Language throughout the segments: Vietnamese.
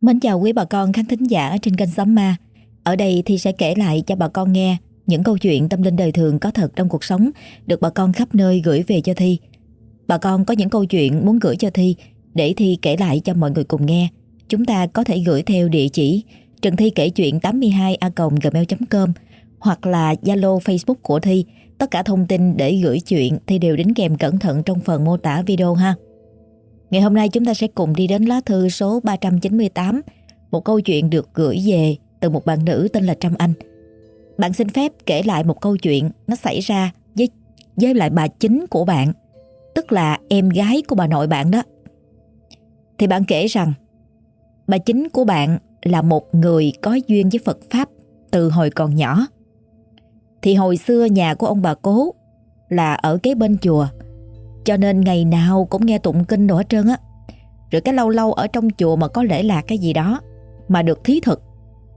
Mến chào quý bà con khán thính giả trên kênh Sấm Ma. Ở đây thì sẽ kể lại cho bà con nghe những câu chuyện tâm linh đời thường có thật trong cuộc sống được bà con khắp nơi gửi về cho Thi. Bà con có những câu chuyện muốn gửi cho Thi để Thi kể lại cho mọi người cùng nghe. Chúng ta có thể gửi theo địa chỉ Trần Thi kể chuyện 82a gmail.com hoặc là Zalo Facebook của Thi. Tất cả thông tin để gửi chuyện thì đều đính kèm cẩn thận trong phần mô tả video ha. Ngày hôm nay chúng ta sẽ cùng đi đến lá thư số 398, một câu chuyện được gửi về từ một bạn nữ tên là Trâm Anh. Bạn xin phép kể lại một câu chuyện nó xảy ra với với lại bà chính của bạn, tức là em gái của bà nội bạn đó. Thì bạn kể rằng bà chính của bạn là một người có duyên với Phật Pháp từ hồi còn nhỏ. Thì hồi xưa nhà của ông bà cố là ở kế bên chùa cho nên ngày nào cũng nghe tụng kinh đồ hết trơn á. Rồi cái lâu lâu ở trong chùa mà có lễ lạc cái gì đó Mà được thí thực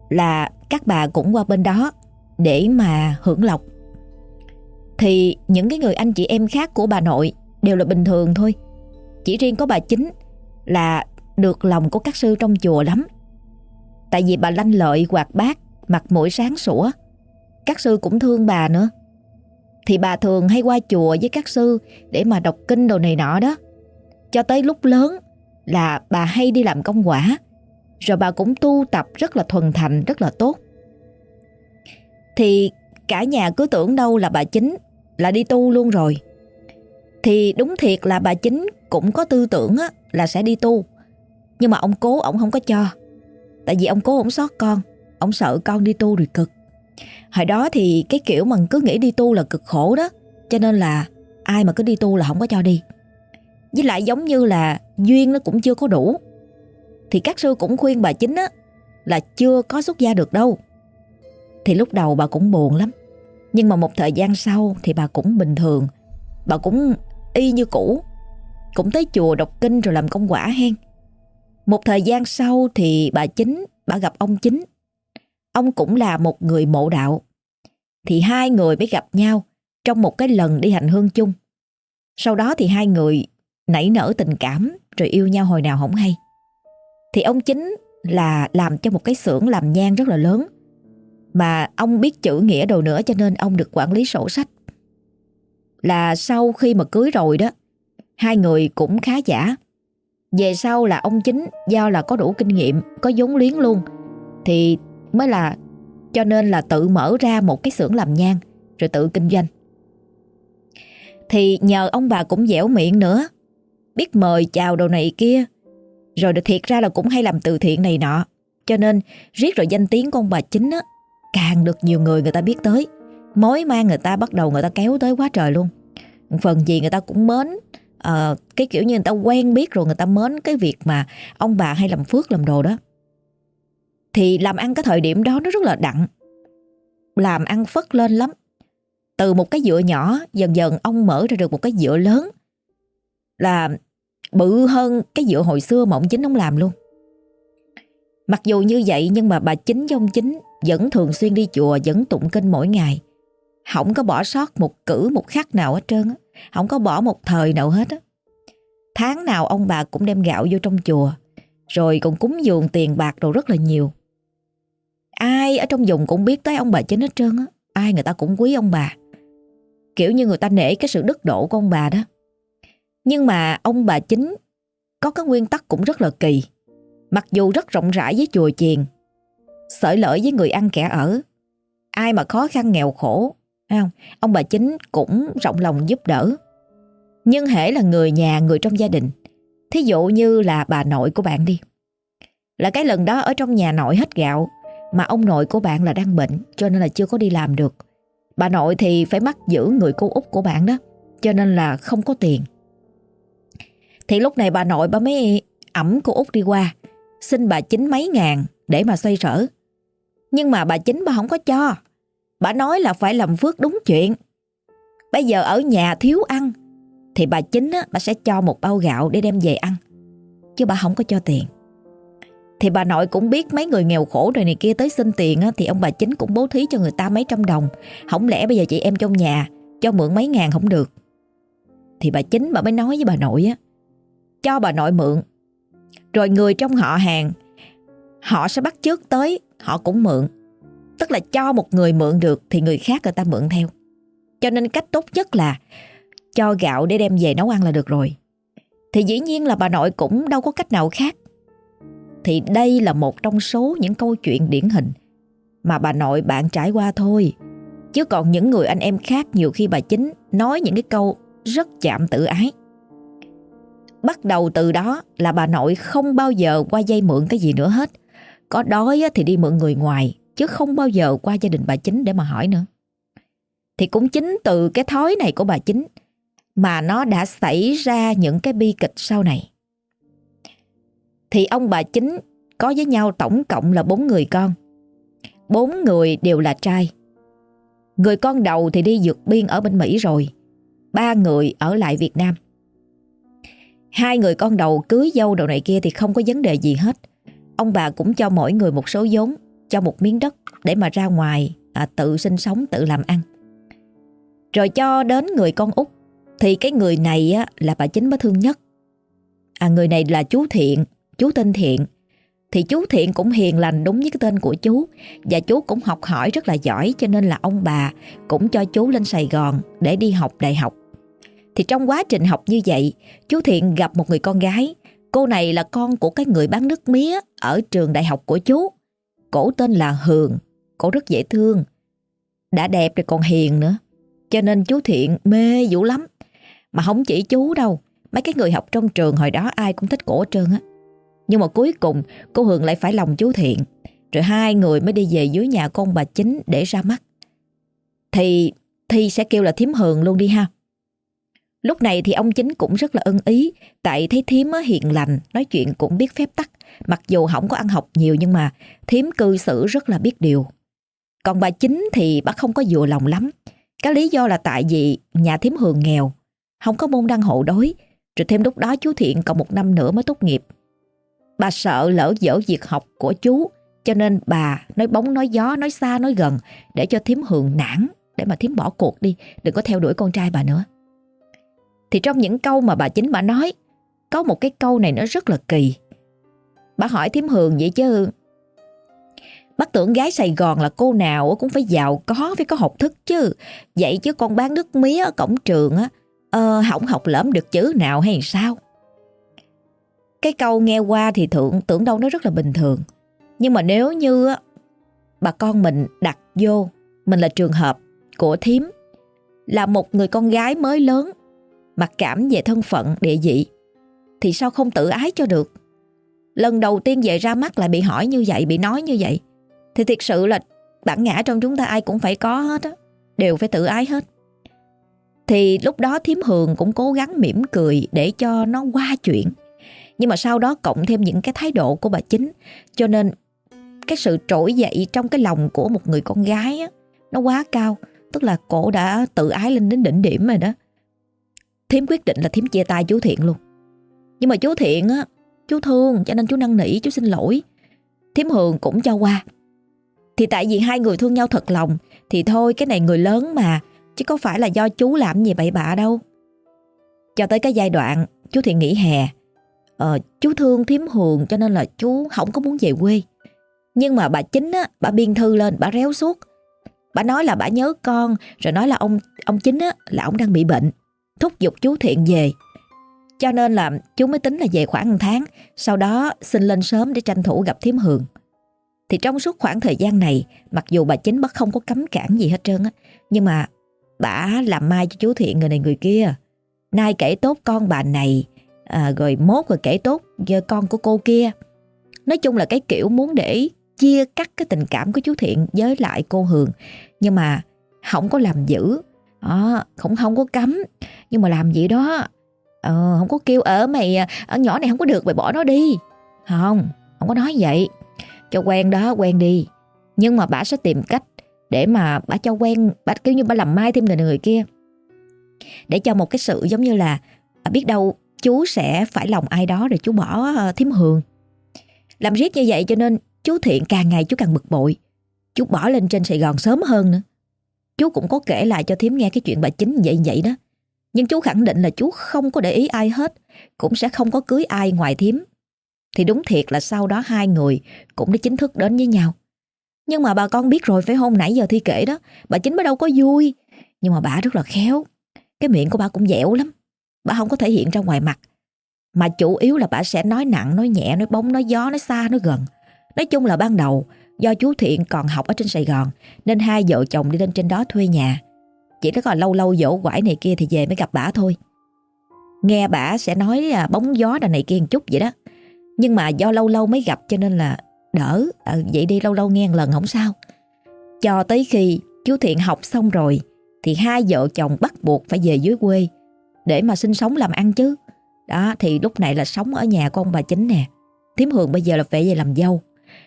Là các bà cũng qua bên đó Để mà hưởng lộc. Thì những cái người anh chị em khác của bà nội Đều là bình thường thôi. Chỉ riêng có bà chính Là được lòng của các sư trong chùa lắm. Tại vì bà lanh lợi quạt bát, Mặt mũi sáng sủa. Các sư cũng thương bà nữa thì bà thường hay qua chùa với các sư để mà đọc kinh đồ này nọ đó. Cho tới lúc lớn là bà hay đi làm công quả, rồi bà cũng tu tập rất là thuần thành, rất là tốt. Thì cả nhà cứ tưởng đâu là bà chính là đi tu luôn rồi. Thì đúng thiệt là bà chính cũng có tư tưởng á, là sẽ đi tu. Nhưng mà ông cố ông không có cho. Tại vì ông cố ổng sót con, ông sợ con đi tu rồi cực. Hồi đó thì cái kiểu mà cứ nghĩ đi tu là cực khổ đó, Cho nên là ai mà cứ đi tu là không có cho đi. Với lại giống như là duyên nó cũng chưa có đủ. Thì các sư cũng khuyên bà chính á, Là chưa có xuất gia được đâu. Thì lúc đầu bà cũng buồn lắm, Nhưng mà một thời gian sau thì bà cũng bình thường. Bà cũng y như cũ, Cũng tới chùa đọc kinh rồi làm công quả hen. Một thời gian sau thì bà chính, Bà gặp ông chính Ông cũng là một người mộ đạo. Thì hai người mới gặp nhau trong một cái lần đi hành hương chung. Sau đó thì hai người nảy nở tình cảm rồi yêu nhau hồi nào không hay. Thì ông chính là làm cho một cái xưởng làm nhang rất là lớn. Mà ông biết chữ nghĩa đồ nữa cho nên ông được quản lý sổ sách. Là sau khi mà cưới rồi đó, hai người cũng khá giả. Về sau là ông chính do là có đủ kinh nghiệm, có vốn liếng luôn, thì mới là cho nên là tự mở ra một cái xưởng làm nhang rồi tự kinh doanh. Thì nhờ ông bà cũng dẻo miệng nữa, biết mời chào đồ này kia, rồi được thiệt ra là cũng hay làm từ thiện này nọ, cho nên riết rồi danh tiếng của ông bà chính á, càng được nhiều người người ta biết tới, mối mang người ta bắt đầu người ta kéo tới quá trời luôn. Phần gì người ta cũng mến uh, cái kiểu như người ta quen biết rồi người ta mến cái việc mà ông bà hay làm phước làm đồ đó thì làm ăn cái thời điểm đó nó rất là đặng. Làm ăn phất lên lắm. Từ một cái dựa nhỏ, dần dần ông mở ra được một cái dựa lớn là bự hơn cái dựa hồi xưa mà ông chính ông làm luôn. Mặc dù như vậy nhưng mà bà chính với ông chính vẫn thường xuyên đi chùa, vẫn tụng kinh mỗi ngày. Không có bỏ sót một cử một khắc nào hết trơn. Không có bỏ một thời nào hết. Tháng nào ông bà cũng đem gạo vô trong chùa, rồi còn cúng dường tiền bạc đồ rất là nhiều. Ai ở trong vùng cũng biết tới ông bà chính hết trơn á. Ai người ta cũng quý ông bà. Kiểu như người ta nể cái sự đức độ của ông bà đó. Nhưng mà ông bà chính Có cái nguyên tắc cũng rất là kỳ. Mặc dù rất rộng rãi với chùa chiền Sợi lợi với người ăn kẻ ở Ai mà khó khăn nghèo khổ không? Ông bà chính cũng rộng lòng giúp đỡ. Nhưng hễ là người nhà, người trong gia đình Thí dụ như là bà nội của bạn đi Là cái lần đó ở trong nhà nội hết gạo mà ông nội của bạn là đang bệnh cho nên là chưa có đi làm được. Bà nội thì phải mắc giữ người cô út của bạn đó cho nên là không có tiền. Thì lúc này bà nội bà mới ẩm cô út đi qua xin bà chính mấy ngàn để mà xoay sở. Nhưng mà bà chính bà không có cho. Bà nói là phải làm phước đúng chuyện. Bây giờ ở nhà thiếu ăn thì bà chính á, bà sẽ cho một bao gạo để đem về ăn. Chứ bà không có cho tiền. Thì bà nội cũng biết mấy người nghèo khổ rồi này kia tới xin tiền á, thì ông bà chính cũng bố thí cho người ta mấy trăm đồng. Không lẽ bây giờ chị em trong nhà cho mượn mấy ngàn không được. Thì bà chính bà mới nói với bà nội á, cho bà nội mượn. Rồi người trong họ hàng họ sẽ bắt chước tới, họ cũng mượn. Tức là cho một người mượn được thì người khác người ta mượn theo. Cho nên cách tốt nhất là cho gạo để đem về nấu ăn là được rồi. Thì dĩ nhiên là bà nội cũng đâu có cách nào khác. Thì đây là một trong số những câu chuyện điển hình mà bà nội bạn trải qua thôi. Chứ còn những người anh em khác nhiều khi bà chính nói những cái câu rất chạm tự ái. Bắt đầu từ đó là bà nội không bao giờ qua dây mượn cái gì nữa hết. Có đói thì đi mượn người ngoài, chứ không bao giờ qua gia đình bà chính để mà hỏi nữa. Thì cũng chính từ cái thói này của bà chính mà nó đã xảy ra những cái bi kịch sau này. Thì ông bà chính có với nhau tổng cộng là bốn người con. Bốn người đều là trai. Người con đầu thì đi vượt biên ở bên Mỹ rồi. Ba người ở lại Việt Nam. Hai người con đầu cưới dâu đầu này kia thì không có vấn đề gì hết. Ông bà cũng cho mỗi người một số vốn, cho một miếng đất để mà ra ngoài à, tự sinh sống, tự làm ăn. Rồi cho đến người con út thì cái người này á, là bà chính mới thương nhất. À người này là chú Thiện, chú tên Thiện. Thì chú Thiện cũng hiền lành đúng với cái tên của chú và chú cũng học hỏi rất là giỏi cho nên là ông bà cũng cho chú lên Sài Gòn để đi học đại học. Thì trong quá trình học như vậy, chú Thiện gặp một người con gái. Cô này là con của cái người bán nước mía ở trường đại học của chú. Cổ tên là Hường, cổ rất dễ thương. Đã đẹp rồi còn hiền nữa. Cho nên chú Thiện mê Vũ lắm. Mà không chỉ chú đâu, mấy cái người học trong trường hồi đó ai cũng thích cổ trơn á. Nhưng mà cuối cùng cô Hường lại phải lòng chú Thiện. Rồi hai người mới đi về dưới nhà con bà chính để ra mắt. Thì Thi sẽ kêu là thím Hường luôn đi ha. Lúc này thì ông chính cũng rất là ân ý, tại thấy thím hiền lành, nói chuyện cũng biết phép tắc. Mặc dù không có ăn học nhiều nhưng mà thím cư xử rất là biết điều. Còn bà chính thì bà không có vừa lòng lắm. Cái lý do là tại vì nhà thím hường nghèo, không có môn đăng hộ đối, rồi thêm lúc đó chú Thiện còn một năm nữa mới tốt nghiệp. Bà sợ lỡ dở việc học của chú, cho nên bà nói bóng nói gió, nói xa nói gần để cho thím hường nản, để mà thím bỏ cuộc đi, đừng có theo đuổi con trai bà nữa. Thì trong những câu mà bà chính bà nói, có một cái câu này nó rất là kỳ. Bà hỏi thím hường vậy chứ Bác tưởng gái Sài Gòn là cô nào cũng phải giàu có, phải có học thức chứ. Vậy chứ con bán nước mía ở cổng trường á, ờ, không học lỡm được chữ nào hay sao? Cái câu nghe qua thì thượng tưởng đâu nó rất là bình thường. Nhưng mà nếu như bà con mình đặt vô, mình là trường hợp của thím, là một người con gái mới lớn, mặc cảm về thân phận, địa vị, thì sao không tự ái cho được? Lần đầu tiên về ra mắt lại bị hỏi như vậy, bị nói như vậy, thì thiệt sự là bản ngã trong chúng ta ai cũng phải có hết á, đều phải tự ái hết. Thì lúc đó thím Hường cũng cố gắng mỉm cười để cho nó qua chuyện. Nhưng mà sau đó cộng thêm những cái thái độ của bà chính, cho nên cái sự trỗi dậy trong cái lòng của một người con gái á, nó quá cao. Tức là cổ đã tự ái lên đến đỉnh điểm rồi đó. Thiếm quyết định là Thiếm chia tay chú Thiện luôn. Nhưng mà chú Thiện á, chú thương cho nên chú năn nỉ, chú xin lỗi. Thiếm Hường cũng cho qua. Thì tại vì hai người thương nhau thật lòng Thì thôi cái này người lớn mà Chứ có phải là do chú làm gì bậy bạ đâu Cho tới cái giai đoạn Chú Thiện nghỉ hè ờ, Chú thương thím hường cho nên là chú Không có muốn về quê. Nhưng mà bà chính á, bà biên thư lên Bà réo suốt. Bà nói là bà nhớ con Rồi nói là ông ông chính á, là ông đang bị bệnh. Thúc giục chú Thiện về. Cho nên là chú mới tính là về khoảng một tháng Sau đó xin lên sớm để tranh thủ gặp thím hường. Thì trong suốt khoảng thời gian này, mặc dù bà chính bất không có cấm cản gì hết trơn á, nhưng mà bà làm mai cho chú Thiện người này người kia. Nay kể tốt con bà này, à, rồi mốt rồi kể tốt con của cô kia. Nói chung là cái kiểu muốn để chia cắt cái tình cảm của chú Thiện với lại cô Hường. Nhưng mà không có làm dữ, à, không không có cấm, nhưng mà làm gì đó. Ờ, không có kêu ở mày ở nhỏ này không có được mày bỏ nó đi. Không, không có nói vậy. Cho quen đó quen đi Nhưng mà bà sẽ tìm cách Để mà bà cho quen Bà kiểu như bà làm mai thêm người người kia Để cho một cái sự giống như là à, Biết đâu chú sẽ phải lòng ai đó Rồi chú bỏ ờ, thím hường. Làm riết như vậy cho nên Chú Thiện càng ngày chú càng bực bội. Chú bỏ lên trên Sài Gòn sớm hơn nữa. Chú cũng có kể lại cho thím nghe cái chuyện bà chính vậy vậy đó. Nhưng chú khẳng định là chú không có để ý ai hết Cũng sẽ không có cưới ai ngoài thím. Thì đúng thiệt là sau đó hai người cũng đã chính thức đến với nhau. Nhưng mà bà con biết rồi phải không? Nãy giờ Thi kể đó, bà chính mới đâu có vui. Nhưng mà bà rất là khéo, cái miệng của bà cũng dẻo lắm. Bà không có thể hiện ra ngoài mặt. Mà chủ yếu là bà sẽ nói nặng, nói nhẹ, nói bóng, nói gió, nói xa, nói gần. Nói chung là ban đầu do chú Thiện còn học ở trên Sài Gòn nên hai vợ chồng đi lên trên đó thuê nhà. Chỉ có còn lâu lâu dỗ quải này kia thì về mới gặp bà thôi. Nghe bà sẽ nói à, bóng gió đà này kia một chút vậy đó. Nhưng mà do lâu lâu mới gặp cho nên là đỡ. À, vậy đi lâu lâu nghe một lần không sao. Cho tới khi chú Thiện học xong rồi thì hai vợ chồng bắt buộc phải về dưới quê để mà sinh sống làm ăn chứ. Đó thì lúc này là sống ở nhà của ông bà chính nè. Thiếm Hường bây giờ là phải về làm dâu.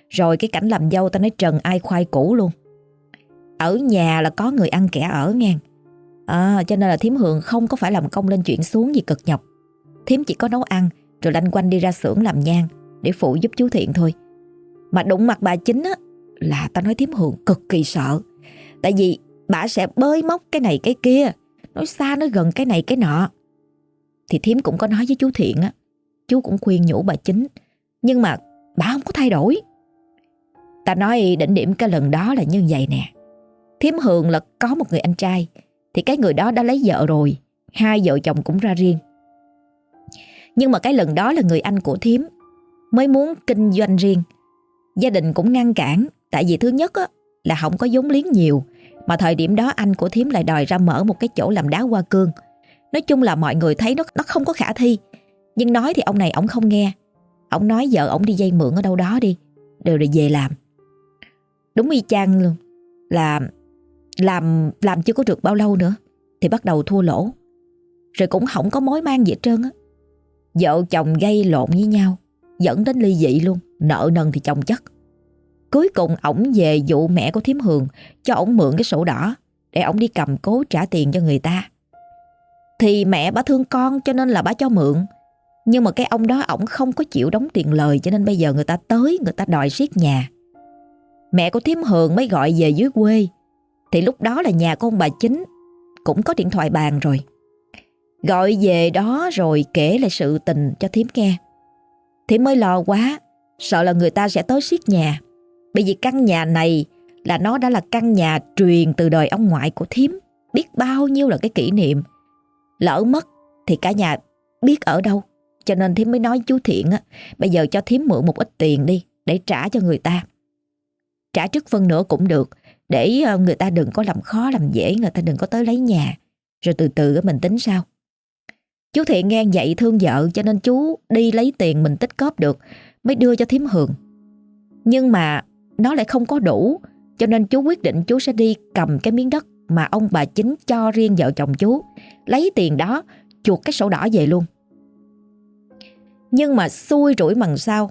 Rồi cái cảnh làm dâu ta nói trần ai khoai cũ luôn. Ở nhà là có người ăn kẻ ở ngang. À, cho nên là Thiếm Hường không có phải làm công lên chuyện xuống gì cực nhọc. Thiếm chỉ có nấu ăn rồi lanh quanh đi ra xưởng làm nhang để phụ giúp chú Thiện thôi. Mà đụng mặt bà chính á là ta nói Thiếm Hường cực kỳ sợ. Tại vì bà sẽ bơi móc cái này cái kia, nói xa nói gần cái này cái nọ. Thì Thiếm cũng có nói với chú Thiện á, chú cũng khuyên nhủ bà chính, nhưng mà bà không có thay đổi. Ta nói đỉnh điểm cái lần đó là như vậy nè. Thiếm Hường là có một người anh trai, thì cái người đó đã lấy vợ rồi, hai vợ chồng cũng ra riêng. Nhưng mà cái lần đó là người anh của Thiếm mới muốn kinh doanh riêng. Gia đình cũng ngăn cản, tại vì thứ nhất á, là không có vốn liếng nhiều, mà thời điểm đó anh của Thiếm lại đòi ra mở một cái chỗ làm đá hoa cương. Nói chung là mọi người thấy nó nó không có khả thi. Nhưng nói thì ông này ông không nghe. Ông nói vợ ông đi dây mượn ở đâu đó đi, đều rồi về làm. Đúng y chang luôn, là làm làm chưa có được bao lâu nữa thì bắt đầu thua lỗ. Rồi cũng không có mối mang gì hết trơn á. Vợ chồng gây lộn với nhau, dẫn đến ly dị luôn, nợ nần thì chồng chất. Cuối cùng ổng về dụ mẹ của Thiếm Hường cho ổng mượn cái sổ đỏ để ổng đi cầm cố trả tiền cho người ta. Thì mẹ bà thương con cho nên là bà cho mượn. Nhưng mà cái ông đó ổng không có chịu đóng tiền lời cho nên bây giờ người ta tới người ta đòi siết nhà. Mẹ của Thiếm Hường mới gọi về dưới quê. Thì lúc đó là nhà của ông bà chính cũng có điện thoại bàn rồi. Gọi về đó rồi kể lại sự tình cho Thiếm nghe. Thiếm mới lo quá, sợ là người ta sẽ tới siết nhà. Bởi vì căn nhà này là nó đã là căn nhà truyền từ đời ông ngoại của Thím Biết bao nhiêu là cái kỷ niệm. Lỡ mất thì cả nhà biết ở đâu. Cho nên Thím mới nói chú Thiện á, bây giờ cho Thím mượn một ít tiền đi để trả cho người ta. Trả trước phân nữa cũng được để ờ, người ta đừng có làm khó làm dễ, người ta đừng có tới lấy nhà. Rồi từ từ mình tính sao. Chú Thiện nghe vậy thương vợ cho nên chú đi lấy tiền mình tích cóp được mới đưa cho Thím Hường. Nhưng mà nó lại không có đủ, cho nên chú quyết định chú sẽ đi cầm cái miếng đất mà ông bà chính cho riêng vợ chồng chú, lấy tiền đó chuột cái sổ đỏ về luôn. Nhưng mà xui rủi bằng sao,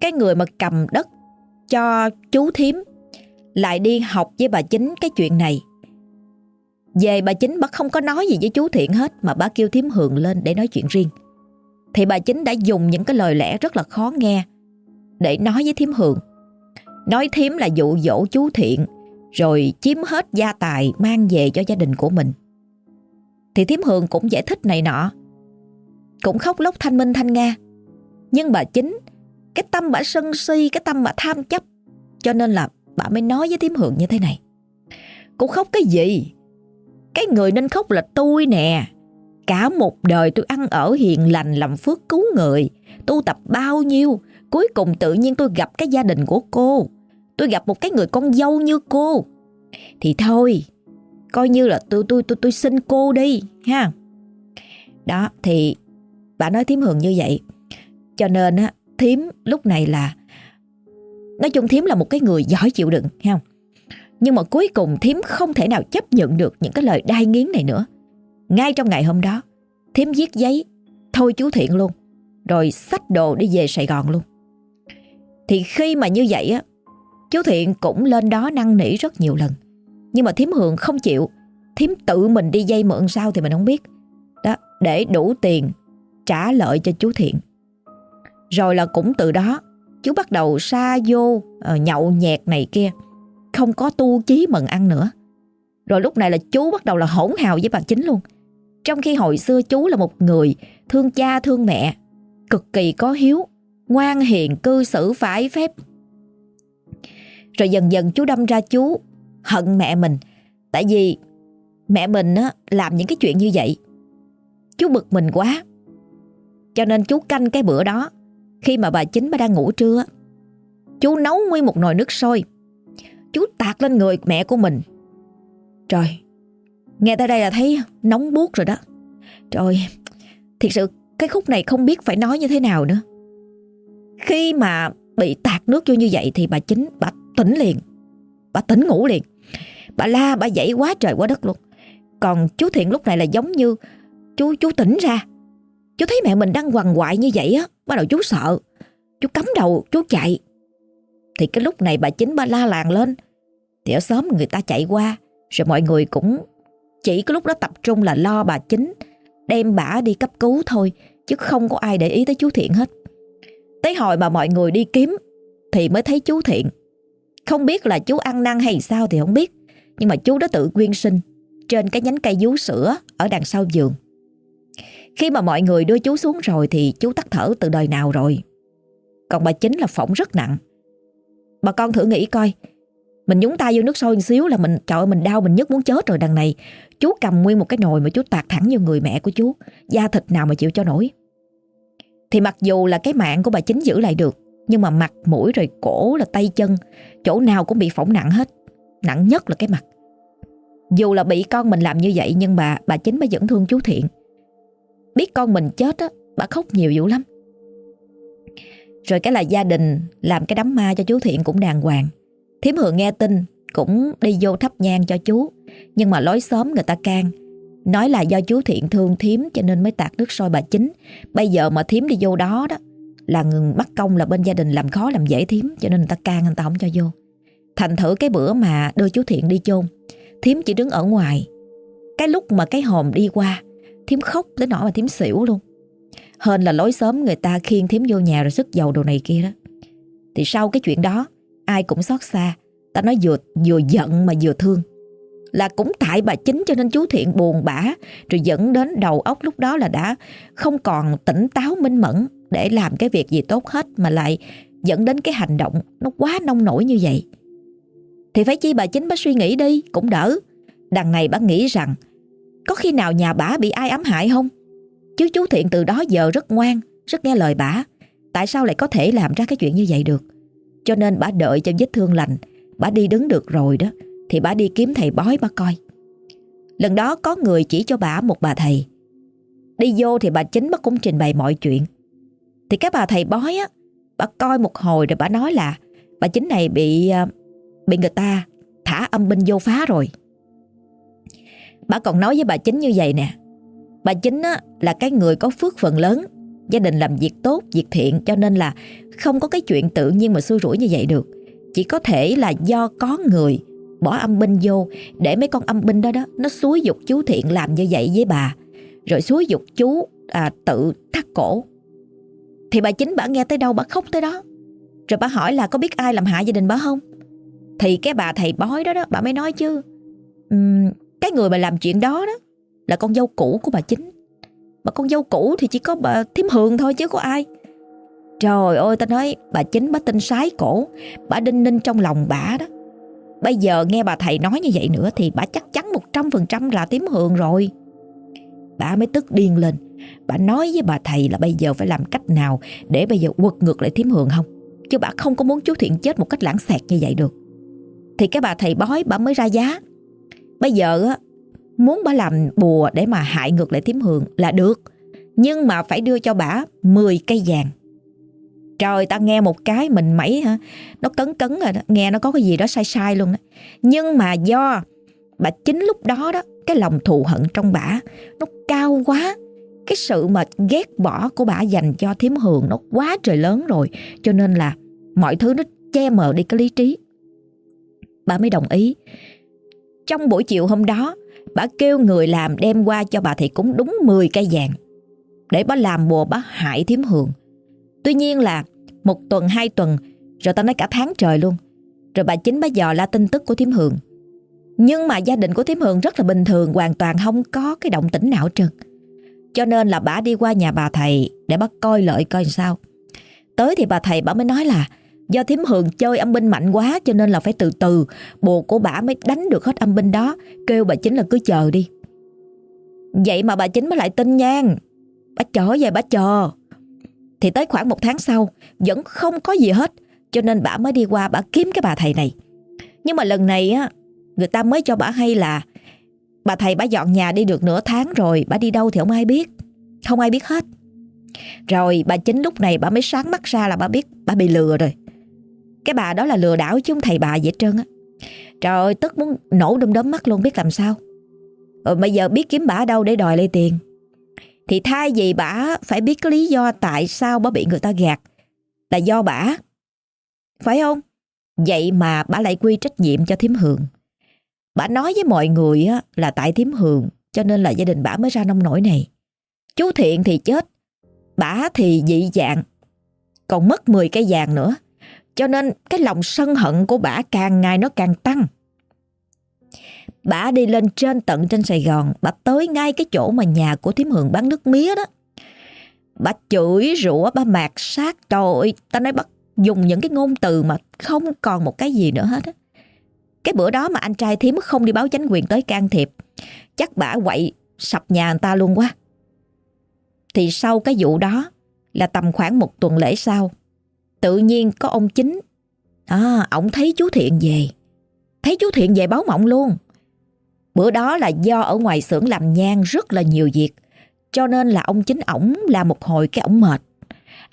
cái người mà cầm đất cho chú thím lại đi học với bà chính cái chuyện này. Về bà chính bà không có nói gì với chú thiện hết, mà bà kêu thím hường lên để nói chuyện riêng. Thì bà chính đã dùng những cái lời lẽ rất là khó nghe để nói với thím hường. Nói thiếm là dụ dỗ chú Thiện rồi chiếm hết gia tài mang về cho gia đình của mình. Thì thiếm Hường cũng giải thích này nọ. Cũng khóc lóc thanh minh thanh nga. Nhưng bà chính, cái tâm bà sân si, cái tâm bà tham chấp. Cho nên là bà mới nói với thiếm Hường như thế này. Cô khóc cái gì? Cái người nên khóc là tôi nè. Cả một đời tôi ăn ở hiền lành làm phước cứu người. Tu tập bao nhiêu. Cuối cùng tự nhiên tôi gặp cái gia đình của cô tôi gặp một cái người con dâu như cô. Thì thôi, coi như là tôi tôi tôi tôi xin cô đi, ha. Đó, thì bà nói thím hường như vậy. Cho nên á, thím lúc này là, nói chung thím là một cái người giỏi chịu đựng, ha. Nhưng mà cuối cùng thím không thể nào chấp nhận được những cái lời đai nghiến này nữa. Ngay trong ngày hôm đó, thím viết giấy, thôi chú thiện luôn, rồi xách đồ đi về Sài Gòn luôn. Thì khi mà như vậy á Chú Thiện cũng lên đó năn nỉ rất nhiều lần. Nhưng mà thím Hường không chịu. Thím tự mình đi dây mượn sao thì mình không biết. Đó, Để đủ tiền trả lợi cho chú Thiện. Rồi là cũng từ đó, Chú bắt đầu xa vô ờ, Nhậu nhẹt này kia. Không có tu chí mần ăn nữa. Rồi lúc này là chú bắt đầu là hỗn hào với bà chính luôn. Trong khi hồi xưa chú là một người Thương cha thương mẹ, Cực kỳ có hiếu, ngoan hiền, cư xử phải phép. Rồi dần dần chú đâm ra chú hận mẹ mình. Tại vì mẹ mình á, làm những cái chuyện như vậy. Chú bực mình quá. Cho nên chú canh cái bữa đó khi mà bà chính bà đang ngủ trưa Chú nấu nguyên một nồi nước sôi Chú tạt lên người mẹ của mình Trời Nghe tới đây là thấy nóng buốt rồi đó Trời Thiệt sự cái khúc này không biết phải nói như thế nào nữa Khi mà bị tạt nước vô như vậy Thì bà chính bà tỉnh liền. Bà tỉnh ngủ liền. Bà la, bà dậy quá trời quá đất luôn. Còn chú Thiện lúc này là giống như Chú chú tỉnh ra. Chú thấy mẹ mình đang quằn quại như vậy á, Bắt đầu chú sợ. Chú cắm đầu, chú chạy. Thì cái lúc này bà chính ba la làng lên. Thì ở xóm người ta chạy qua, Rồi mọi người cũng Chỉ cái lúc đó tập trung là lo bà chính Đem bà đi cấp cứu thôi, Chứ không có ai để ý tới chú Thiện hết. Tới hồi mà mọi người đi kiếm Thì mới thấy chú Thiện không biết là chú ăn năn hay sao thì không biết Nhưng mà chú đã tự quyên sinh Trên cái nhánh cây vú sữa Ở đằng sau giường khi mà mọi người đưa chú xuống rồi thì chú tắt thở từ đời nào rồi. Còn bà chính là phỏng rất nặng. Bà con thử nghĩ coi, mình nhúng tay vô nước sôi một xíu là mình trời ơi mình đau mình nhức muốn chết rồi đằng này. Chú cầm nguyên một cái nồi mà chú tạt thẳng vô người mẹ của chú, da thịt nào mà chịu cho nổi. Thì mặc dù là cái mạng của bà chính giữ lại được, nhưng mà mặt, mũi rồi cổ là tay chân, chỗ nào cũng bị phỏng nặng hết. Nặng nhất là cái mặt. Dù là bị con mình làm như vậy nhưng bà bà chính bà vẫn thương chú Thiện. Biết con mình chết á Bà khóc nhiều dữ lắm Rồi cái là gia đình Làm cái đám ma cho chú Thiện cũng đàng hoàng Thiếm Hường nghe tin Cũng đi vô thắp nhang cho chú Nhưng mà lối xóm người ta can Nói là do chú Thiện thương Thiếm Cho nên mới tạt nước sôi bà chính Bây giờ mà Thiếm đi vô đó đó là ngừng bắt công là bên gia đình làm khó, làm dễ thím, Cho nên người ta can, người ta không cho vô. Thành thử cái bữa mà đưa chú Thiện đi chôn, thím chỉ đứng ở ngoài. Cái lúc mà cái hòm đi qua, thím khóc đến nỗi mà thím xỉu luôn. Hên là lối sớm người ta khiêng thím vô nhà rồi sức dầu đồ này kia đó. Thì sau cái chuyện đó, Ai cũng xót xa, Ta nói vừa vừa giận mà vừa thương. Là cũng tại bà chính cho nên chú Thiện buồn bã, Rồi dẫn đến đầu óc lúc đó là đã Không còn tỉnh táo minh mẫn. Để làm cái việc gì tốt hết Mà lại dẫn đến cái hành động Nó quá nông nổi như vậy Thì phải chi bà chính bà suy nghĩ đi Cũng đỡ Đằng này bà nghĩ rằng có khi nào nhà bả bị ai ám hại không? Chứ chú Thiện từ đó giờ rất ngoan, rất nghe lời bả. Tại sao lại có thể làm ra cái chuyện như vậy được? Cho nên bả đợi cho vết thương lành, bả đi đứng được rồi đó, thì bả đi kiếm thầy bói bà coi. Lần đó có người chỉ cho bả một bà thầy. Đi vô thì bà chính bác cũng trình bày mọi chuyện. Thì cái bà thầy bói á, bà coi một hồi rồi bà nói là bà chính này bị à, bị người ta thả âm binh vô phá rồi. Bà còn nói với bà chính như vậy nè Bà chính á, là cái người có phước phần lớn Gia đình làm việc tốt, việc thiện Cho nên là không có cái chuyện tự nhiên mà xui rủi như vậy được. Chỉ có thể là do có người bỏ âm binh vô Để mấy con âm binh đó đó Nó xúi dục chú thiện làm như vậy với bà. Rồi xúi dục chú à, tự thắt cổ. Thì bà chính bà nghe tới đâu bà khóc tới đó. Rồi bà hỏi là có biết ai làm hại gia đình bà không? Thì cái bà thầy bói đó đó Bà mới nói chứ um, cái người mà làm chuyện đó đó Là con dâu cũ của bà chính. Mà con dâu cũ thì chỉ có bà thím Hường thôi chứ có ai. Trời ơi ta nói bà chính bà tin sái cổ Bà đinh ninh trong lòng bà đó. Bây giờ nghe bà thầy nói như vậy nữa Thì bà chắc chắn 100% là Tím Hường rồi. Bà mới tức điên lên. Bà nói với bà thầy là bây giờ phải làm cách nào Để bây giờ quật ngược lại Thiếm Hường không? Chứ bà không có muốn chú Thiện chết một cách lãng xẹt như vậy được. Thì cái bà thầy bói bà mới ra giá. Bây giờ á, muốn bà làm bùa để mà hại ngược lại Thiếm Hường là được. Nhưng mà phải đưa cho bà 10 cây vàng. Trời, ta nghe một cái mình mẩy hả? Nó cấn cấn rồi đó. Nghe nó có cái gì đó sai sai luôn đó Nhưng mà do bà chính lúc đó đó Cái lòng thù hận trong bà Nó cao quá Cái sự mà ghét bỏ của bà dành cho thiếm hường Nó quá trời lớn rồi Cho nên là mọi thứ nó che mờ đi cái lý trí Bà mới đồng ý trong buổi chiều hôm đó, bà kêu người làm đem qua cho bà thị cúng đúng 10 cây vàng để bà làm bùa bà hại thiếm hường. Tuy nhiên là một tuần hai tuần rồi ta nói cả tháng trời luôn. Rồi bà chính bà dò la tin tức của thiếm hường. Nhưng mà gia đình của thiếm hường rất là bình thường, hoàn toàn không có cái động tĩnh nào trơn. Cho nên là bà đi qua nhà bà thầy để bà coi lợi coi sao. Tới thì bà thầy bà mới nói là Do thím hường chơi âm binh mạnh quá Cho nên là phải từ từ Bồ của bà mới đánh được hết âm binh đó, Kêu bà chính là cứ chờ đi Vậy mà bà chính mới lại tin nhan Bà chờ về bà chờ Thì tới khoảng một tháng sau, Vẫn không có gì hết, Cho nên bà mới đi qua bà kiếm cái bà thầy này Nhưng mà lần này á Người ta mới cho bà hay là, Bà thầy bà dọn nhà đi được nửa tháng rồi, Bà đi đâu thì không ai biết. Không ai biết hết. Rồi bà chính lúc này bà mới sáng mắt ra là bà biết bà bị lừa rồi. Cái bà đó là lừa đảo chứ không thầy bà vậy trơn á. Trời ơi, tức muốn nổ đom đóm mắt luôn, biết làm sao. Rồi bây giờ biết kiếm bà ở đâu để đòi lấy tiền. Thì thay vì bà phải biết cái lý do tại sao bà bị người ta gạt Là do bà. Phải không? Vậy mà bà lại quy trách nhiệm cho thím hường. Bà nói với mọi người á, là tại thím hường cho nên là gia đình bà mới ra nông nổi này. Chú Thiện thì chết, bà thì dị dạng, còn mất 10 cây vàng nữa. Cho nên cái lòng sân hận của bà càng ngày nó càng tăng. Bà đi lên trên tận trên Sài Gòn, bà tới ngay cái chỗ mà nhà của thím hường bán nước mía đó. Bà chửi rủa, bà mạt sát, trời ơi, ta nói bắt dùng những cái ngôn từ mà không còn một cái gì nữa hết á. Cái bữa đó mà anh trai thím không đi báo chánh quyền tới can thiệp, Chắc bả quậy sập nhà người ta luôn quá. Thì sau cái vụ đó Là tầm khoảng một tuần lễ sau, Tự nhiên có ông chính À ổng thấy chú Thiện về. Thấy chú Thiện về báo mộng luôn. Bữa đó là do ở ngoài xưởng làm nhang rất là nhiều việc, Cho nên là ông chính ổng làm một hồi cái ổng mệt.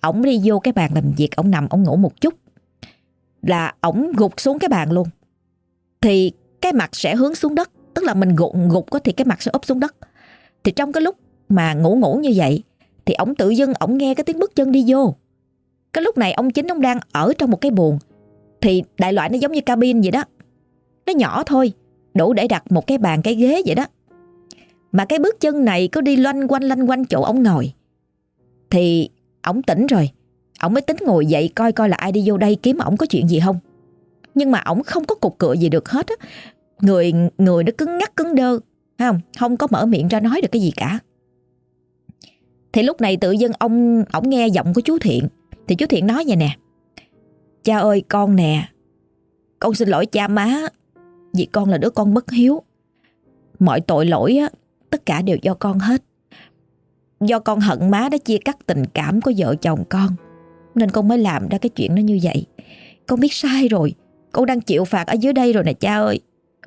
Ổng đi vô cái bàn làm việc, Ổng nằm ổng ngủ một chút, Là ổng gục xuống cái bàn luôn thì cái mặt sẽ hướng xuống đất. Tức là mình gục gục thì cái mặt sẽ úp xuống đất. Thì trong cái lúc mà ngủ ngủ như vậy, thì ổng tự dưng ổng nghe cái tiếng bước chân đi vô. Cái lúc này ông chính ông đang ở trong một cái buồng. Thì đại loại nó giống như cabin vậy đó. Nó nhỏ thôi, đủ để đặt một cái bàn, cái ghế vậy đó. Mà cái bước chân này cứ đi loanh quanh loanh quanh chỗ ổng ngồi. Thì ổng tỉnh rồi. Ổng mới tính ngồi dậy coi coi là ai đi vô đây kiếm ổng có chuyện gì không nhưng mà ổng không có cục cựa gì được hết á. Người người nó cứng ngắc, cứng đơ không? Không có mở miệng ra nói được cái gì cả. Thì lúc này tự dưng ông, ổng nghe giọng của chú thiện. Thì chú thiện nói vậy nè. Cha ơi, con nè. Con xin lỗi cha má, vì con là đứa con bất hiếu. Mọi tội lỗi á, tất cả đều do con hết. Do con hận má đã chia cắt tình cảm của vợ chồng con, nên con mới làm ra cái chuyện nó như vậy. Con biết sai rồi con đang chịu phạt ở dưới đây rồi nè cha ơi.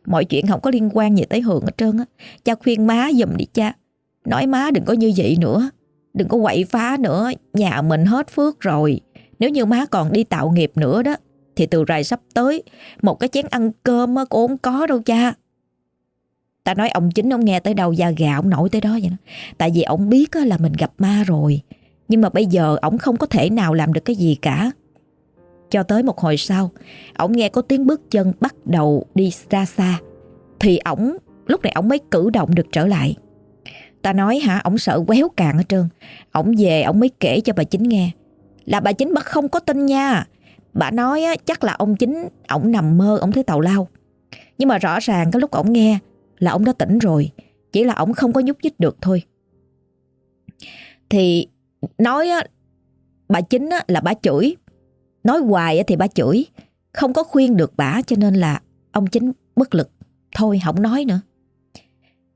Mọi chuyện không có liên quan gì tới Hường hết trơn á. Cha khuyên má giùm đi cha. Nói má đừng có như vậy nữa. Đừng có quậy phá nữa. Nhà mình hết phước rồi. Nếu như má còn đi tạo nghiệp nữa đó. Thì từ rày sắp tới. Một cái chén ăn cơm á, cô không có đâu cha. Ta nói ông chính ông nghe tới đầu da gà ông nổi tới đó vậy đó. Tại vì ông biết là mình gặp ma rồi. Nhưng mà bây giờ ông không có thể nào làm được cái gì cả. Cho tới một hồi sau, ổng nghe có tiếng bước chân bắt đầu đi ra xa. Thì ổng, lúc này ổng mới cử động được trở lại. Ta nói hả, ổng sợ quéo cạn hết trơn. Ổng về, ổng mới kể cho bà chính nghe. Là bà chính bà không có tin nha. Bà nói á, chắc là ông chính, ổng nằm mơ, ổng thấy tàu lao. Nhưng mà rõ ràng cái lúc ổng nghe là ổng đã tỉnh rồi. Chỉ là ổng không có nhúc nhích được thôi. Thì nói á, bà chính á, là bà chửi Nói hoài thì bà chửi. Không có khuyên được bà cho nên là Ông chính bất lực. Thôi không nói nữa.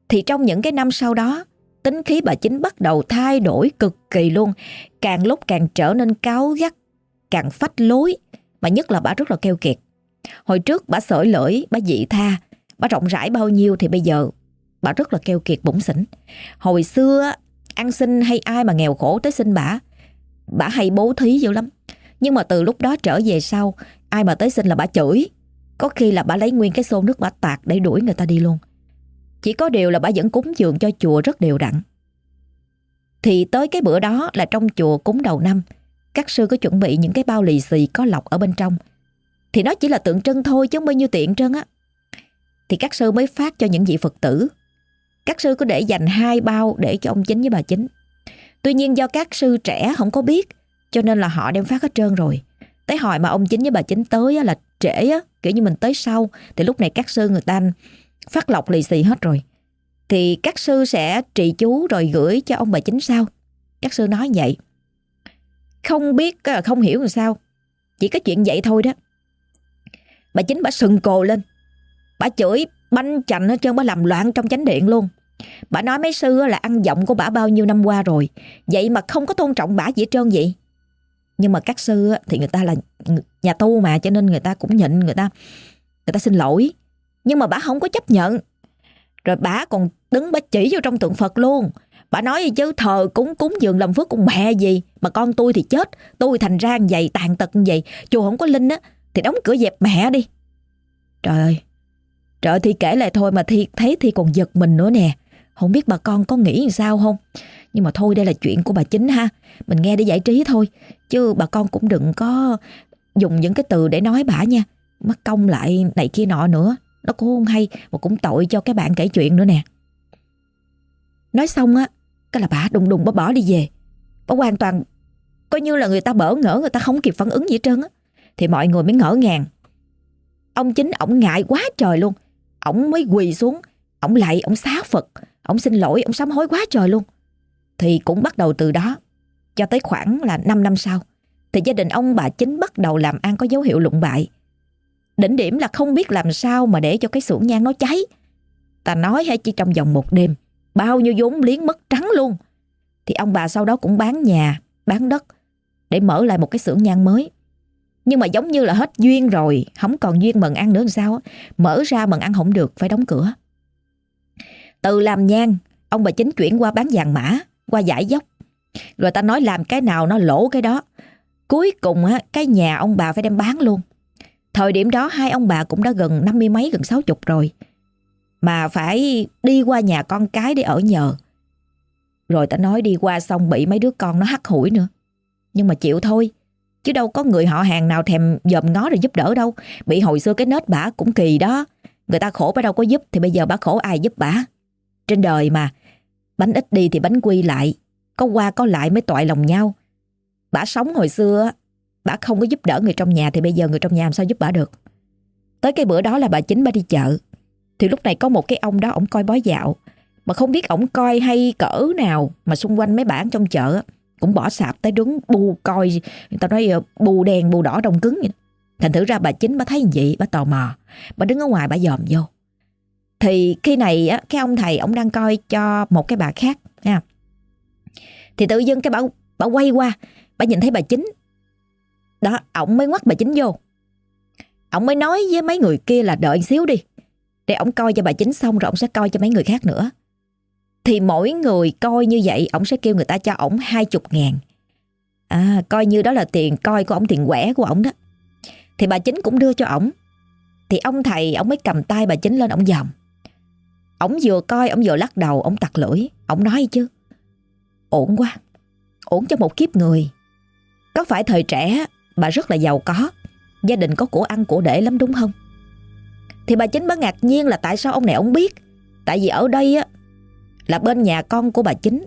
Thì trong những cái năm sau đó Tính khí bà chính bắt đầu thay đổi cực kỳ luôn. Càng lúc càng trở nên cáo gắt Càng phách lối Mà nhất là bà rất là keo kiệt. Hồi trước bà sởi lưỡi, bà dị tha Bà rộng rãi bao nhiêu thì bây giờ Bà rất là keo kiệt bủng xỉn. Hồi xưa ăn xin hay ai mà nghèo khổ tới xin bà Bà hay bố thí dữ lắm nhưng mà từ lúc đó trở về sau, Ai mà tới xin là bà chửi. Có khi là bà lấy nguyên cái xô nước bà tạt Để đuổi người ta đi luôn. Chỉ có điều là bà vẫn cúng dường cho chùa rất đều đặn. Thì tới cái bữa đó là trong chùa cúng đầu năm, Các sư có chuẩn bị những cái bao lì xì có lọc ở bên trong. Thì nó chỉ là tượng trưng thôi chứ không bao nhiêu tiện trơn á. Thì các sư mới phát cho những vị Phật tử. Các sư có để dành hai bao để cho ông chính với bà chính. Tuy nhiên do các sư trẻ không có biết cho nên là họ đem phát hết trơn rồi. Tới hỏi mà ông chính với bà chính tới á, là trễ á, kiểu như mình tới sau. Thì lúc này các sư người ta phát lọc lì xì hết rồi. Thì các sư sẽ trị chú rồi gửi cho ông bà chính sau. Các sư nói vậy. không biết à, không hiểu làm sao chỉ có chuyện vậy thôi đó bà chính bà sừng cồ lên bà chửi banh chành hết trơn bà làm loạn trong chánh điện luôn bà nói mấy sư là ăn giọng của bà bao nhiêu năm qua rồi vậy mà không có tôn trọng bà gì hết trơn vậy nhưng mà các sư thì người ta là nhà tu mà, cho nên người ta cũng nhịn, người ta người ta xin lỗi. Nhưng mà bà không có chấp nhận. Rồi bà còn đứng, bà chỉ vô trong tượng Phật luôn. Bà nói gì chứ, thờ cúng cúng dường làm phước cùng mẹ gì? Mà con tôi thì chết, Tôi thành ra như vậy, tàn tật như vậy. Chùa không có linh á, Thì đóng cửa dẹp mẹ đi. Trời ơi. Trời thì kể lại thôi mà Thi, thấy Thi còn giật mình nữa nè. Không biết bà con có nghĩ sao không? Nhưng mà thôi, đây là chuyện của bà chính ha. Mình nghe để giải trí thôi. Chứ bà con cũng đừng có Dùng những cái từ để nói bà nha. Mất công lại này kia nọ nữa. Nó cũng không hay, Mà cũng tội cho cái bạn kể chuyện nữa nè. Nói xong á, cái là bà đùng đùng bà bỏ đi về. Bà hoàn toàn Coi như là người ta bỡ ngỡ, Người ta không kịp phản ứng gì hết trơn á. Thì mọi người mới ngỡ ngàng. Ông chính ổng ngại quá trời luôn. Ổng mới quỳ xuống. Ổng lại, ổng xá Phật ông xin lỗi ông sám hối quá trời luôn Thì cũng bắt đầu từ đó Cho tới khoảng là 5 năm sau Thì gia đình ông bà chính bắt đầu làm ăn có dấu hiệu lụng bại Đỉnh điểm là không biết làm sao mà để cho cái xưởng nhang nó cháy Ta nói hay chỉ trong vòng một đêm Bao nhiêu vốn liếng mất trắng luôn. Thì ông bà sau đó cũng bán nhà, bán đất để mở lại một cái xưởng nhang mới. Nhưng mà giống như là hết duyên rồi, không còn duyên mần ăn nữa làm sao. Mở ra mần ăn không được, phải đóng cửa. Từ làm nhang, ông bà chính chuyển qua bán vàng mã, qua giải dốc. Rồi ta nói làm cái nào nó lỗ cái đó. Cuối cùng á, cái nhà ông bà phải đem bán luôn. Thời điểm đó hai ông bà cũng đã gần năm mươi mấy, gần sáu chục rồi mà phải đi qua nhà con cái để ở nhờ. Rồi ta nói đi qua xong bị mấy đứa con nó hắt hủi nữa. Nhưng mà chịu thôi, chứ đâu có người họ hàng nào thèm dòm ngó rồi giúp đỡ đâu. Bị hồi xưa cái nết bả cũng kỳ đó. Người ta khổ bả đâu có giúp thì bây giờ bả khổ ai giúp bả. Trên đời mà, bánh ít đi thì bánh quy lại. Có qua có lại mới tội lòng nhau. bà sống hồi xưa, bà không có giúp đỡ người trong nhà thì bây giờ người trong nhà làm sao giúp bà được. Tới cái bữa đó là bà chính bà đi chợ. Thì lúc này có một cái ông đó ổng coi bói dạo Mà không biết ổng coi hay cỡ nào Mà xung quanh mấy bản trong chợ Cũng bỏ sạp tới đứng bu coi Người ta nói ờ, bu bù đèn bù đỏ đồng cứng vậy. Thành thử ra bà chính bà thấy gì vậy Bà tò mò Bà đứng ở ngoài bà dòm vô thì khi này á, cái ông thầy ông đang coi cho một cái bà khác nha. Thì tự dưng cái bà, bà quay qua Bà nhìn thấy bà chính Đó ổng mới ngoắt bà chính vô Ông mới nói với mấy người kia là đợi xíu đi để ổng coi cho bà chính xong rồi ổng sẽ coi cho mấy người khác nữa. Thì mỗi người coi như vậy ổng sẽ kêu người ta cho ổng hai chục ngàn. À, coi như đó là tiền coi của ổng tiền quẻ của ổng đó. Thì bà chính cũng đưa cho ổng. Thì ông thầy ổng mới cầm tay bà chính lên ổng dòm. Ổng vừa coi ổng vừa lắc đầu ổng tặc lưỡi. Ổng nói chứ. Ổn quá. Ổn cho một kiếp người. Có phải thời trẻ bà rất là giàu có. Gia đình có của ăn của để lắm đúng không? Thì bà chính mới ngạc nhiên là tại sao ông này ông biết Tại vì ở đây á, Là bên nhà con của bà chính,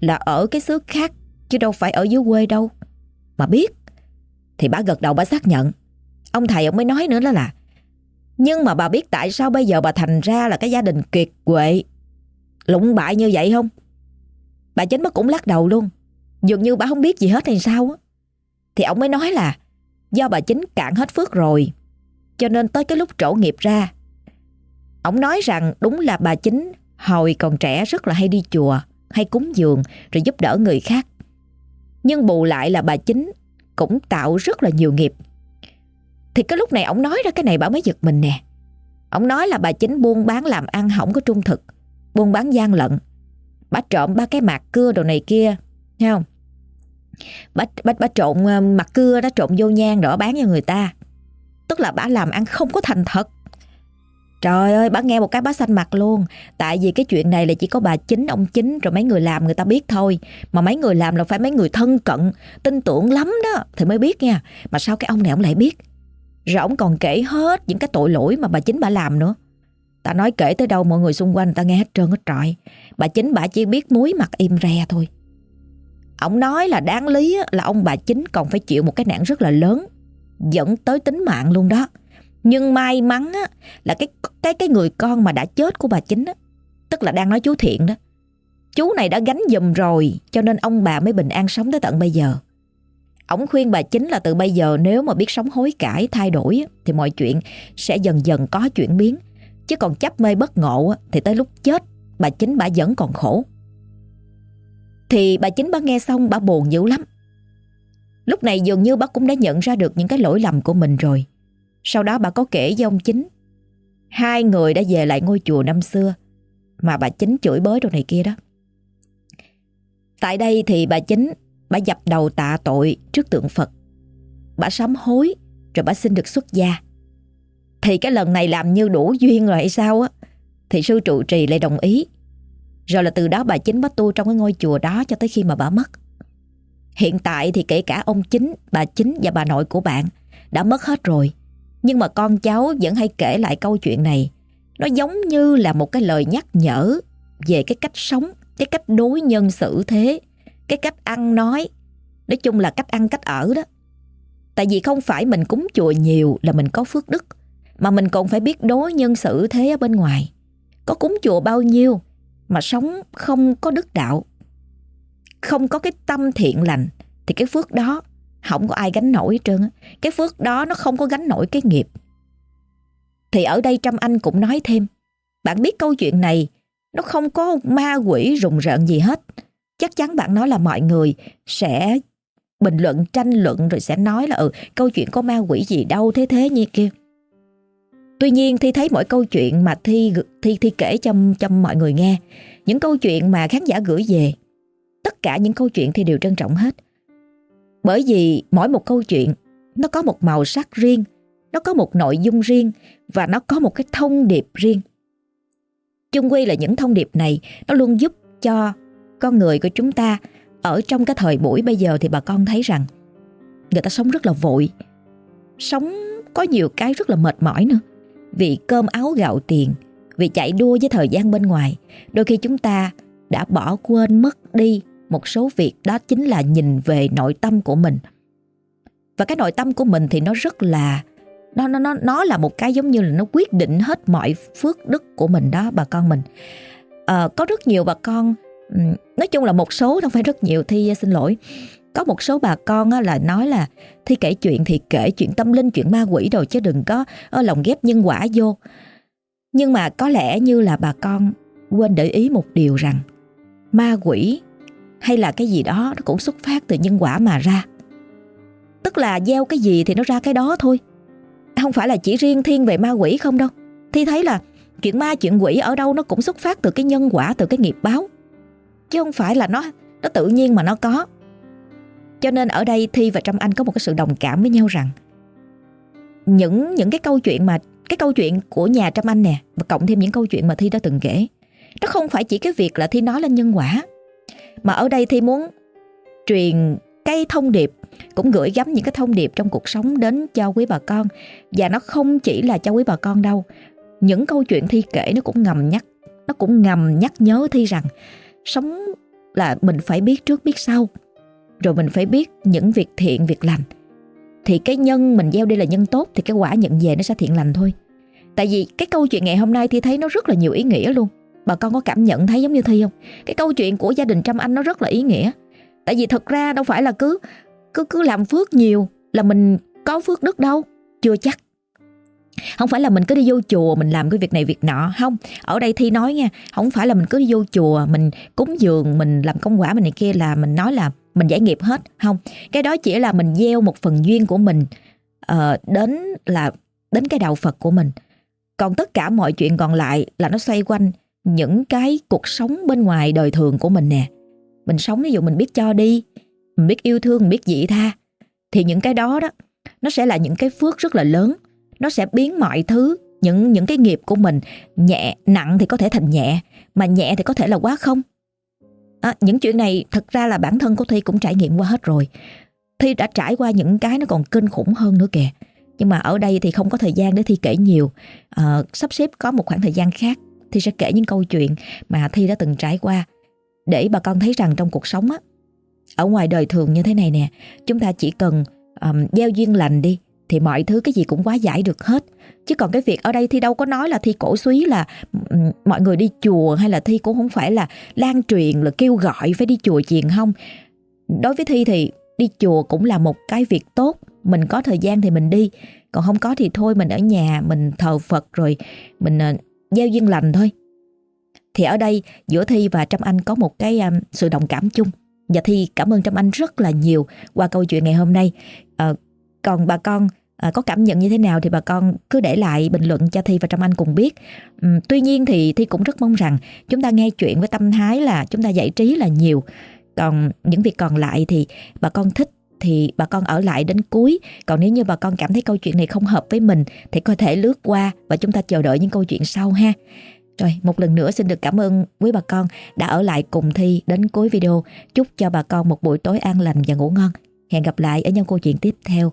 Là ở cái xứ khác, Chứ đâu phải ở dưới quê đâu Mà biết, Thì bà gật đầu, bà xác nhận Ông thầy ông mới nói nữa đó là nhưng mà bà biết tại sao bây giờ bà thành ra là cái gia đình kiệt quệ? Lụng bại như vậy không? Bà chính mất cũng lắc đầu luôn. Dường như bà không biết gì hết hay sao á. Thì ông mới nói là Do bà chính cạn hết phước rồi, cho nên tới cái lúc trổ nghiệp ra, Ông nói rằng đúng là bà chính Hồi còn trẻ rất là hay đi chùa, Hay cúng dường Rồi giúp đỡ người khác. Nhưng bù lại là bà chính Cũng tạo rất là nhiều nghiệp. Thì cái lúc này ông nói ra cái này bà mới giật mình nè Ông nói là bà chính buôn bán làm ăn không có trung thực Buôn bán gian lận Bà trộm ba cái mạc cưa đồ này kia Thấy không Bà, bà, bà trộn ờ, mặt cưa đó trộn vô nhang đỏ bán cho người ta Tức là bà làm ăn không có thành thật Trời ơi, bà nghe một cái bà xanh mặt luôn. Tại vì cái chuyện này là chỉ có bà chính, ông chính rồi mấy người làm người ta biết thôi. Mà mấy người làm là phải mấy người thân cận, tin tưởng lắm đó thì mới biết nha. Mà sao cái ông này ông lại biết? Rồi ông còn kể hết những cái tội lỗi mà bà chính bà làm nữa. Ta nói kể tới đâu mọi người xung quanh ta nghe hết trơn hết trọi. Bà chính bà chỉ biết muối mặt im re thôi. Ông nói là đáng lý là ông bà chính còn phải chịu một cái nạn rất là lớn dẫn tới tính mạng luôn đó. Nhưng may mắn á, là cái cái cái người con mà đã chết của bà chính á, tức là đang nói chú Thiện đó. Chú này đã gánh giùm rồi cho nên ông bà mới bình an sống tới tận bây giờ. Ông khuyên bà chính là từ bây giờ nếu mà biết sống hối cải, thay đổi thì mọi chuyện sẽ dần dần có chuyển biến. Chứ còn chấp mê bất ngộ thì tới lúc chết bà chính bà vẫn còn khổ. Thì bà chính bà nghe xong bà buồn dữ lắm. Lúc này dường như bà cũng đã nhận ra được những cái lỗi lầm của mình rồi. Sau đó bà có kể với ông chính. Hai người đã về lại ngôi chùa năm xưa mà bà chính chửi bới đồ này kia đó. Tại đây thì bà chính bà dập đầu tạ tội trước tượng Phật. Bà sám hối rồi bà xin được xuất gia. Thì cái lần này làm như đủ duyên rồi hay sao á thì sư trụ trì lại đồng ý. Rồi là từ đó bà chính bắt tu trong cái ngôi chùa đó cho tới khi mà bà mất. Hiện tại thì kể cả ông chính, bà chính và bà nội của bạn đã mất hết rồi. Nhưng mà con cháu vẫn hay kể lại câu chuyện này. Nó giống như là một cái lời nhắc nhở về cái cách sống, cái cách đối nhân xử thế, cái cách ăn nói. Nói chung là cách ăn cách ở đó. Tại vì không phải mình cúng chùa nhiều là mình có phước đức, mà mình còn phải biết đối nhân xử thế ở bên ngoài. Có cúng chùa bao nhiêu mà sống không có đức đạo, không có cái tâm thiện lành thì cái phước đó không có ai gánh nổi hết trơn. Cái phước đó nó không có gánh nổi cái nghiệp. Thì ở đây Trâm Anh cũng nói thêm, bạn biết câu chuyện này nó không có ma quỷ rùng rợn gì hết. Chắc chắn bạn nói là mọi người sẽ bình luận, tranh luận rồi sẽ nói là ừ câu chuyện có ma quỷ gì đâu thế thế như kia. Tuy nhiên Thi thấy mỗi câu chuyện mà Thi Thi Thi kể cho cho mọi người nghe, những câu chuyện mà khán giả gửi về, tất cả những câu chuyện thì đều trân trọng hết. Bởi vì mỗi một câu chuyện nó có một màu sắc riêng, nó có một nội dung riêng và nó có một cái thông điệp riêng. Chung quy là những thông điệp này nó luôn giúp cho con người của chúng ta ở trong cái thời buổi bây giờ thì bà con thấy rằng người ta sống rất là vội, sống có nhiều cái rất là mệt mỏi nữa vì cơm áo gạo tiền, vì chạy đua với thời gian bên ngoài, đôi khi chúng ta đã bỏ quên mất đi một số việc đó chính là nhìn về nội tâm của mình. Và cái nội tâm của mình thì nó rất là nó nó nó nó là một cái giống như là nó quyết định hết mọi phước đức của mình đó bà con mình. À, có rất nhiều bà con Ừ, nói chung là một số không phải rất nhiều thi, xin lỗi. Có một số bà con là nói là thi kể chuyện thì kể chuyện tâm linh, chuyện ma quỷ rồi chứ đừng có ờ, ở lòng ghép nhân quả vô. Nhưng mà có lẽ như là bà con quên để ý một điều rằng, ma quỷ hay là cái gì đó nó cũng xuất phát từ nhân quả mà ra. Tức là gieo cái gì thì nó ra cái đó thôi. À, không phải là chỉ riêng thiên về ma quỷ không đâu. Thi thấy là chuyện ma, chuyện quỷ ở đâu nó cũng xuất phát từ cái nhân quả, từ cái nghiệp báo chứ không phải là nó nó tự nhiên mà nó có. Cho nên ở đây Thi và Trâm Anh có một cái sự đồng cảm với nhau rằng những những cái câu chuyện mà, cái câu chuyện của nhà Trâm Anh nè, và cộng thêm những câu chuyện mà Thi đã từng kể, nó không phải chỉ cái việc là Thi nói lên nhân quả, mà ở đây Thi muốn truyền cái thông điệp, cũng gửi gắm những cái thông điệp trong cuộc sống đến cho quý bà con. Và nó không chỉ là cho quý bà con đâu, những câu chuyện Thi kể nó cũng ngầm nhắc, nó cũng ngầm nhắc nhớ Thi rằng sống là mình phải biết trước, biết sau. Rồi mình phải biết những việc thiện, việc lành. Thì cái nhân mình gieo đi là nhân tốt, thì cái quả nhận về nó sẽ thiện lành thôi. Tại vì cái câu chuyện ngày hôm nay thì thấy nó rất là nhiều ý nghĩa luôn. Bà con có cảm nhận thấy giống như thi không? Cái câu chuyện của gia đình trâm anh nó rất là ý nghĩa. Tại vì thật ra đâu phải là cứ cứ cứ làm phước nhiều là mình có phước đức đâu, chưa chắc không phải là mình cứ đi vô chùa mình làm cái việc này việc nọ. Không ở đây thi nói nha không phải là mình cứ đi vô chùa mình cúng dường mình làm công quả mình này kia là mình nói là mình giải nghiệp hết. Không cái đó chỉ là mình gieo một phần duyên của mình uh, đến là đến cái đạo Phật của mình. Còn tất cả mọi chuyện còn lại là nó xoay quanh những cái cuộc sống bên ngoài đời thường của mình nè. Mình sống ví dụ mình biết cho đi mình biết yêu thương mình biết dị tha thì những cái đó đó nó sẽ là những cái phước rất là lớn nó sẽ biến mọi thứ những những cái nghiệp của mình nhẹ nặng thì có thể thành nhẹ mà nhẹ thì có thể là quá không. À, những chuyện này thật ra là bản thân của Thi cũng trải nghiệm qua hết rồi. Thi đã trải qua những cái nó còn kinh khủng hơn nữa kìa. Nhưng mà ở đây thì không có thời gian để Thi kể nhiều. À, sắp xếp có một khoảng thời gian khác Thi sẽ kể những câu chuyện mà Thi đã từng trải qua để bà con thấy rằng trong cuộc sống á ở ngoài đời thường như thế này nè chúng ta chỉ cần um, gieo duyên lành đi thì mọi thứ cái gì cũng quá giải được hết. Chứ còn cái việc ở đây thi đâu có nói là thi cổ suý là ừ, mọi người đi chùa hay là thi cũng không phải là lan truyền là kêu gọi phải đi chùa chiền không? Đối với thi thì đi chùa cũng là một cái việc tốt mình có thời gian thì mình đi còn không có thì thôi mình ở nhà mình thờ Phật rồi mình ờ, gieo duyên lành thôi. Thì ở đây giữa Thi và Trâm Anh có một cái um, sự đồng cảm chung. Và Thi cảm ơn Trâm Anh rất là nhiều qua câu chuyện ngày hôm nay. À, còn bà con À, có cảm nhận như thế nào thì bà con cứ để lại bình luận cho Thi và Trâm Anh cùng biết. Uhm, tuy nhiên thì Thi cũng rất mong rằng chúng ta nghe chuyện với tâm thái là chúng ta giải trí là nhiều. Còn những việc còn lại thì bà con thích thì bà con ở lại đến cuối. Còn nếu như bà con cảm thấy câu chuyện này không hợp với mình thì có thể lướt qua và chúng ta chờ đợi những câu chuyện sau ha. Rồi, một lần nữa xin được cảm ơn quý bà con đã ở lại cùng Thi đến cuối video. Chúc cho bà con một buổi tối an lành và ngủ ngon. Hẹn gặp lại ở những câu chuyện tiếp theo.